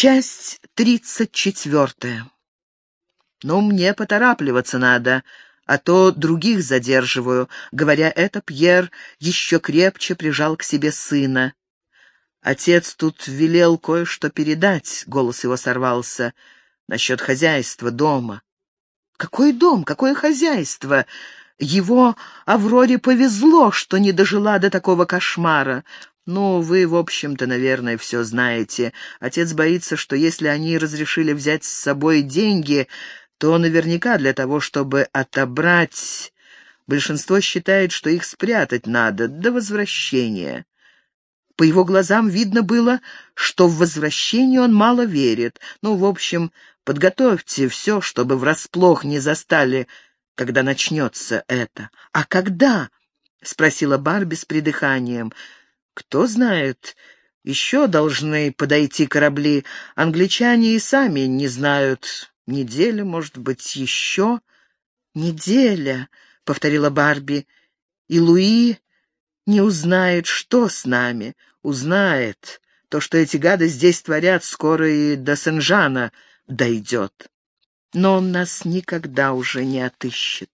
Часть тридцать четвертая. «Ну, мне поторапливаться надо, а то других задерживаю». Говоря это, Пьер еще крепче прижал к себе сына. «Отец тут велел кое-что передать», — голос его сорвался, — «насчет хозяйства, дома». «Какой дом? Какое хозяйство?» Его Авроре повезло, что не дожила до такого кошмара. «Ну, вы, в общем-то, наверное, все знаете. Отец боится, что если они разрешили взять с собой деньги, то наверняка для того, чтобы отобрать... Большинство считает, что их спрятать надо до возвращения». По его глазам видно было, что в возвращение он мало верит. Ну, в общем, подготовьте все, чтобы врасплох не застали, когда начнется это. «А когда?» — спросила Барби с придыханием. Кто знает, еще должны подойти корабли. Англичане и сами не знают. Неделя, может быть, еще. Неделя, — повторила Барби. И Луи не узнает, что с нами. Узнает. То, что эти гады здесь творят, скоро и до Сен-Жана дойдет. Но он нас никогда уже не отыщет.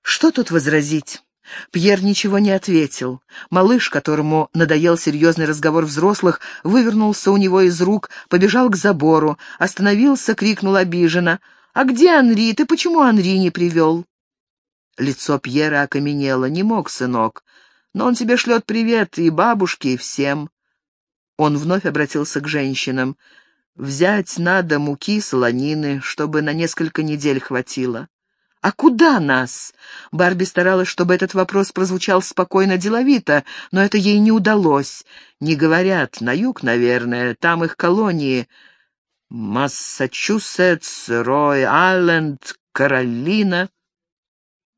Что тут возразить? Пьер ничего не ответил. Малыш, которому надоел серьезный разговор взрослых, вывернулся у него из рук, побежал к забору, остановился, крикнул обиженно. «А где Анри? Ты почему Анри не привел?» Лицо Пьера окаменело. «Не мог, сынок. Но он тебе шлет привет и бабушке, и всем». Он вновь обратился к женщинам. «Взять надо муки, солонины, чтобы на несколько недель хватило». «А куда нас?» Барби старалась, чтобы этот вопрос прозвучал спокойно, деловито, но это ей не удалось. Не говорят, на юг, наверное, там их колонии. Массачусетс, Рой-Айленд, Каролина.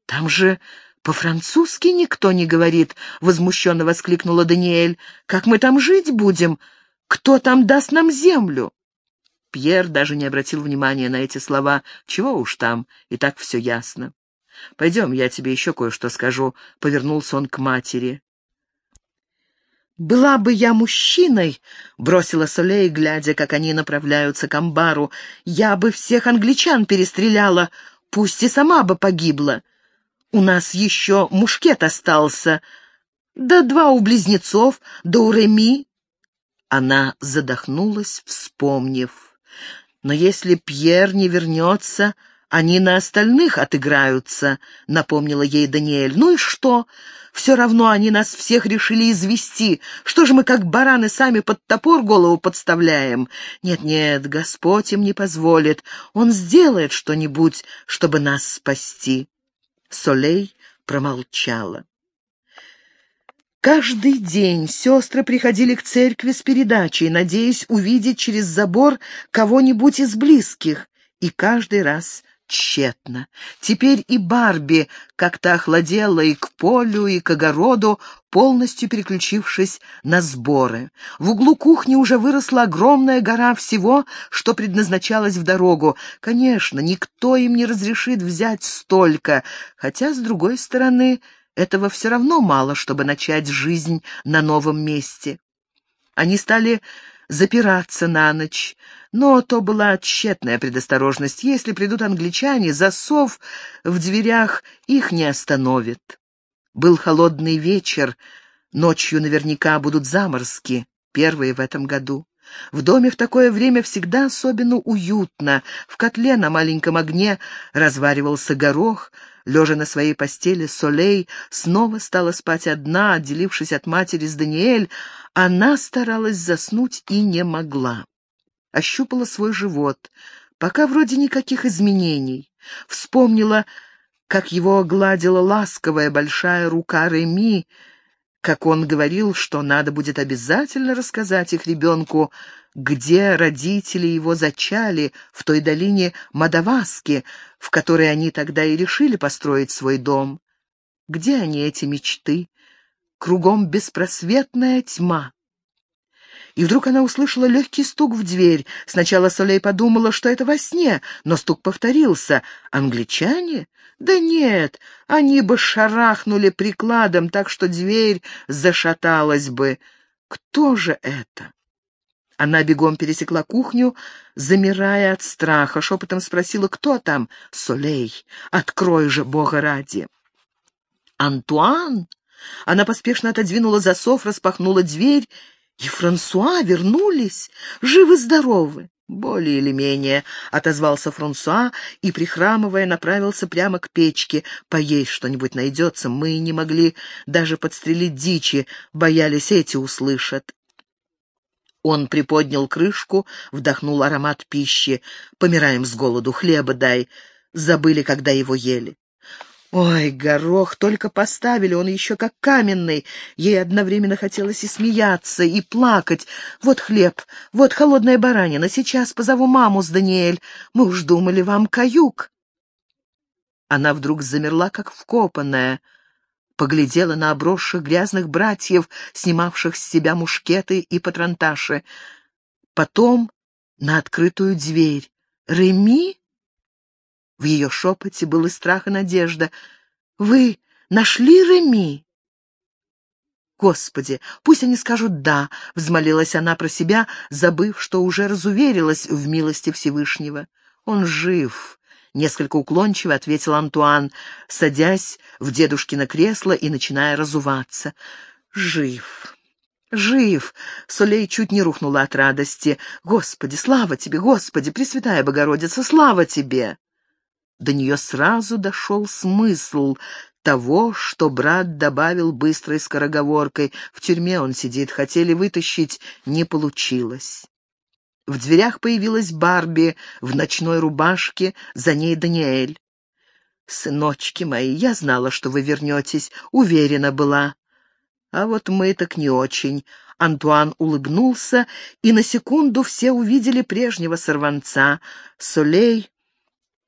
«Там же по-французски никто не говорит», — возмущенно воскликнула Даниэль. «Как мы там жить будем? Кто там даст нам землю?» Пьер даже не обратил внимания на эти слова. Чего уж там, и так все ясно. «Пойдем, я тебе еще кое-что скажу», — повернулся он к матери. «Была бы я мужчиной», — бросила Солей, глядя, как они направляются к амбару, — «я бы всех англичан перестреляла, пусть и сама бы погибла. У нас еще мушкет остался, да два у близнецов, да у Реми». Она задохнулась, вспомнив. Но если Пьер не вернется, они на остальных отыграются», — напомнила ей Даниэль. «Ну и что? Все равно они нас всех решили извести. Что же мы, как бараны, сами под топор голову подставляем? Нет-нет, Господь им не позволит. Он сделает что-нибудь, чтобы нас спасти». Солей промолчала. Каждый день сестры приходили к церкви с передачей, надеясь увидеть через забор кого-нибудь из близких, и каждый раз тщетно. Теперь и Барби как-то охладела и к полю, и к огороду, полностью переключившись на сборы. В углу кухни уже выросла огромная гора всего, что предназначалось в дорогу. Конечно, никто им не разрешит взять столько, хотя, с другой стороны, этого все равно мало, чтобы начать жизнь на новом месте. Они стали запираться на ночь, но то была тщетная предосторожность. Если придут англичане, засов в дверях их не остановит. Был холодный вечер, ночью наверняка будут заморозки, первые в этом году. В доме в такое время всегда особенно уютно. В котле на маленьком огне разваривался горох, Лежа на своей постели, Солей снова стала спать одна, отделившись от матери с Даниэль. Она старалась заснуть и не могла. Ощупала свой живот. Пока вроде никаких изменений. Вспомнила, как его гладила ласковая большая рука Реми, как он говорил, что надо будет обязательно рассказать их ребенку, где родители его зачали, в той долине Мадаваски, в которой они тогда и решили построить свой дом. Где они, эти мечты? Кругом беспросветная тьма. И вдруг она услышала легкий стук в дверь. Сначала Солей подумала, что это во сне, но стук повторился. «Англичане? Да нет, они бы шарахнули прикладом, так что дверь зашаталась бы. Кто же это?» Она бегом пересекла кухню, замирая от страха, шепотом спросила, кто там? «Солей, открой же, Бога ради!» «Антуан!» Она поспешно отодвинула засов, распахнула дверь, и Франсуа вернулись, живы-здоровы. «Более или менее», — отозвался Франсуа и, прихрамывая, направился прямо к печке. «Поесть что-нибудь найдется. Мы не могли даже подстрелить дичи, боялись эти услышат». Он приподнял крышку, вдохнул аромат пищи. «Помираем с голоду, хлеба дай». Забыли, когда его ели. Ой, горох только поставили, он еще как каменный. Ей одновременно хотелось и смеяться, и плакать. Вот хлеб, вот холодная баранина. Сейчас позову маму с Даниэль. Мы уж думали, вам каюк. Она вдруг замерла, как вкопанная поглядела на обросших грязных братьев, снимавших с себя мушкеты и патронташи. Потом на открытую дверь. «Реми?» В ее шепоте был и страх, и надежда. «Вы нашли Реми?» «Господи, пусть они скажут «да», — взмолилась она про себя, забыв, что уже разуверилась в милости Всевышнего. «Он жив, Несколько уклончиво ответил Антуан, садясь в дедушкино кресло и начиная разуваться. «Жив!» «Жив!» — Солей чуть не рухнула от радости. «Господи, слава тебе, Господи, Пресвятая Богородица, слава тебе!» До нее сразу дошел смысл того, что брат добавил быстрой скороговоркой. В тюрьме он сидит, хотели вытащить, не получилось. В дверях появилась Барби в ночной рубашке, за ней Даниэль. «Сыночки мои, я знала, что вы вернетесь, уверена была». «А вот мы так не очень». Антуан улыбнулся, и на секунду все увидели прежнего сорванца. Солей.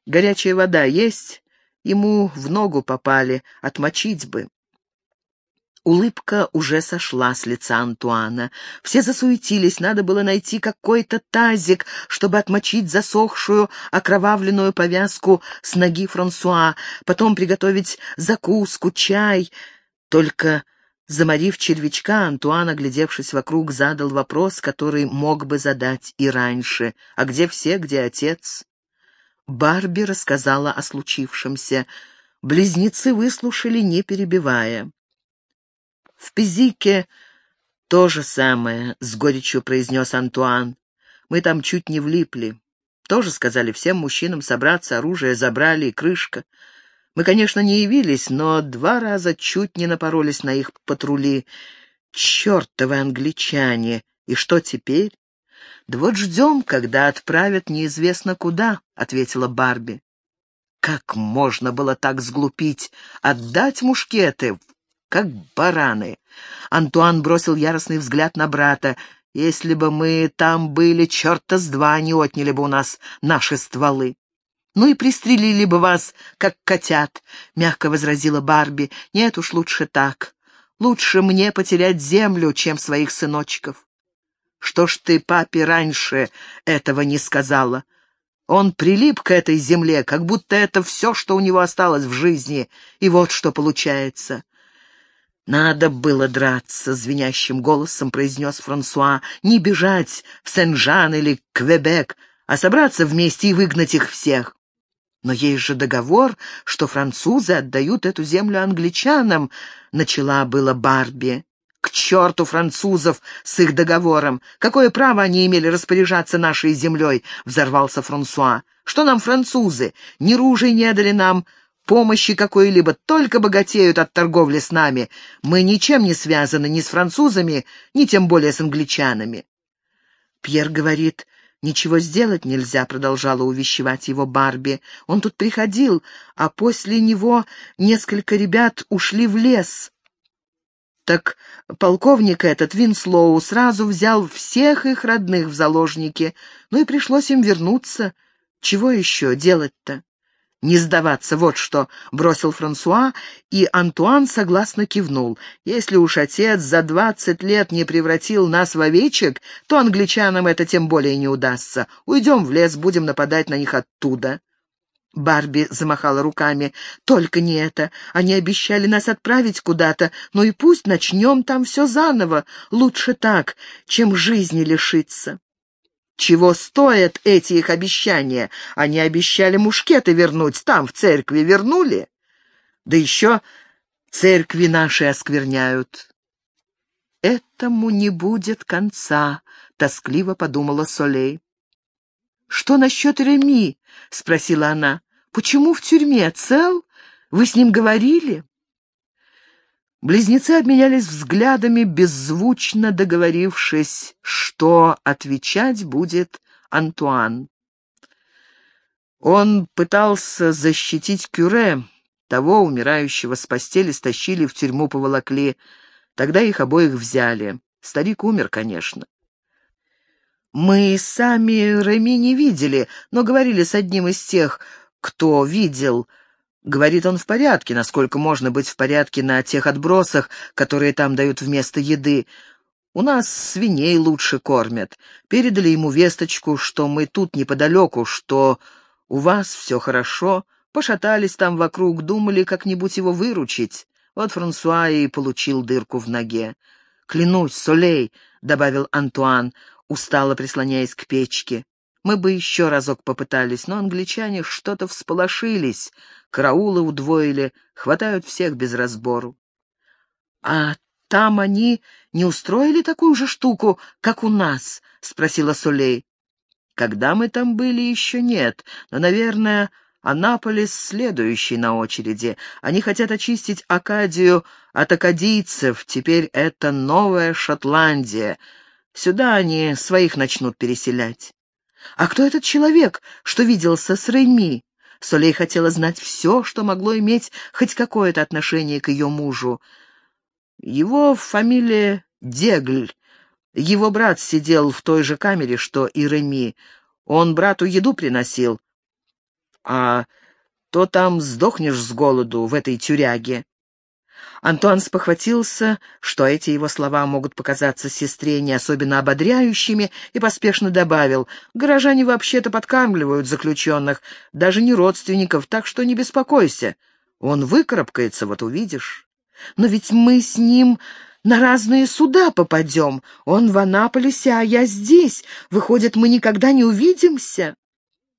Горячая вода есть? Ему в ногу попали, отмочить бы. Улыбка уже сошла с лица Антуана. Все засуетились, надо было найти какой-то тазик, чтобы отмочить засохшую окровавленную повязку с ноги Франсуа, потом приготовить закуску, чай. Только, заморив червячка, Антуан, оглядевшись вокруг, задал вопрос, который мог бы задать и раньше. «А где все? Где отец?» Барби рассказала о случившемся. Близнецы выслушали, не перебивая. В Пизике то же самое, — с горечью произнес Антуан. Мы там чуть не влипли. Тоже сказали всем мужчинам собраться, оружие забрали и крышка. Мы, конечно, не явились, но два раза чуть не напоролись на их патрули. Чертовы англичане! И что теперь? «Да вот ждем, когда отправят неизвестно куда», — ответила Барби. «Как можно было так сглупить? Отдать мушкеты? как бараны. Антуан бросил яростный взгляд на брата. «Если бы мы там были, черта с два не отняли бы у нас наши стволы». «Ну и пристрелили бы вас, как котят», — мягко возразила Барби. «Нет уж, лучше так. Лучше мне потерять землю, чем своих сыночков». «Что ж ты папе раньше этого не сказала?» Он прилип к этой земле, как будто это все, что у него осталось в жизни, и вот что получается. «Надо было драться», — звенящим голосом произнес Франсуа, «не бежать в Сен-Жан или Квебек, а собраться вместе и выгнать их всех». «Но есть же договор, что французы отдают эту землю англичанам», — начала было Барби. «К черту французов с их договором! Какое право они имели распоряжаться нашей землей?» — взорвался Франсуа. «Что нам французы? Ни ружей не дали нам, помощи какой-либо, только богатеют от торговли с нами. Мы ничем не связаны ни с французами, ни тем более с англичанами». Пьер говорит, «Ничего сделать нельзя», — продолжала увещевать его Барби. «Он тут приходил, а после него несколько ребят ушли в лес». Так полковник этот, Винслоу, сразу взял всех их родных в заложники, ну и пришлось им вернуться. Чего еще делать-то? «Не сдаваться, вот что!» — бросил Франсуа, и Антуан согласно кивнул. «Если уж отец за двадцать лет не превратил нас в овечек, то англичанам это тем более не удастся. Уйдем в лес, будем нападать на них оттуда». Барби замахала руками. «Только не это. Они обещали нас отправить куда-то, но и пусть начнем там все заново. Лучше так, чем жизни лишиться». Чего стоят эти их обещания? Они обещали мушкеты вернуть, там, в церкви, вернули. Да еще церкви наши оскверняют. Этому не будет конца, — тоскливо подумала Солей. «Что насчет Реми?» — спросила она. «Почему в тюрьме? Цел? Вы с ним говорили?» Близнецы обменялись взглядами, беззвучно договорившись, что отвечать будет Антуан. Он пытался защитить Кюре, того, умирающего с постели, стащили в тюрьму, поволокли. Тогда их обоих взяли. Старик умер, конечно. Мы сами Реми не видели, но говорили с одним из тех, кто видел. Говорит, он в порядке, насколько можно быть в порядке на тех отбросах, которые там дают вместо еды. У нас свиней лучше кормят. Передали ему весточку, что мы тут неподалеку, что у вас все хорошо. Пошатались там вокруг, думали как-нибудь его выручить. Вот Франсуа и получил дырку в ноге. «Клянусь, Солей», — добавил Антуан, устало прислоняясь к печке. Мы бы еще разок попытались, но англичане что-то всполошились, караулы удвоили, хватают всех без разбору. — А там они не устроили такую же штуку, как у нас? — спросила Солей. — Когда мы там были, еще нет, но, наверное, Анаполис следующий на очереди. Они хотят очистить Акадию от акадийцев, теперь это новая Шотландия — Сюда они своих начнут переселять. А кто этот человек, что виделся с Реми? Солей хотела знать все, что могло иметь хоть какое-то отношение к ее мужу. Его фамилия Дегль. Его брат сидел в той же камере, что и Реми. Он брату еду приносил. А то там сдохнешь с голоду в этой тюряге. Антуан спохватился, что эти его слова могут показаться сестре не особенно ободряющими, и поспешно добавил, «Горожане вообще-то подкармливают заключенных, даже не родственников, так что не беспокойся. Он выкарабкается, вот увидишь. Но ведь мы с ним на разные суда попадем. Он в Анаполисе, а я здесь. Выходит, мы никогда не увидимся».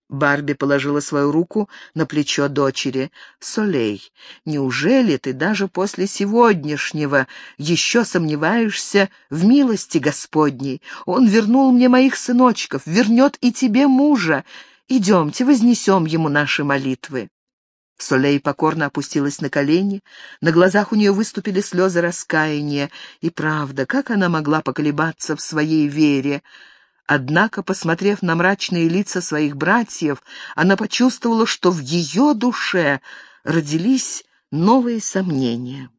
Барби положила свою руку на плечо дочери. «Солей, неужели ты даже после сегодняшнего еще сомневаешься в милости Господней? Он вернул мне моих сыночков, вернет и тебе мужа. Идемте, вознесем ему наши молитвы». Солей покорно опустилась на колени, на глазах у нее выступили слезы раскаяния. И правда, как она могла поколебаться в своей вере? Однако, посмотрев на мрачные лица своих братьев, она почувствовала, что в ее душе родились новые сомнения.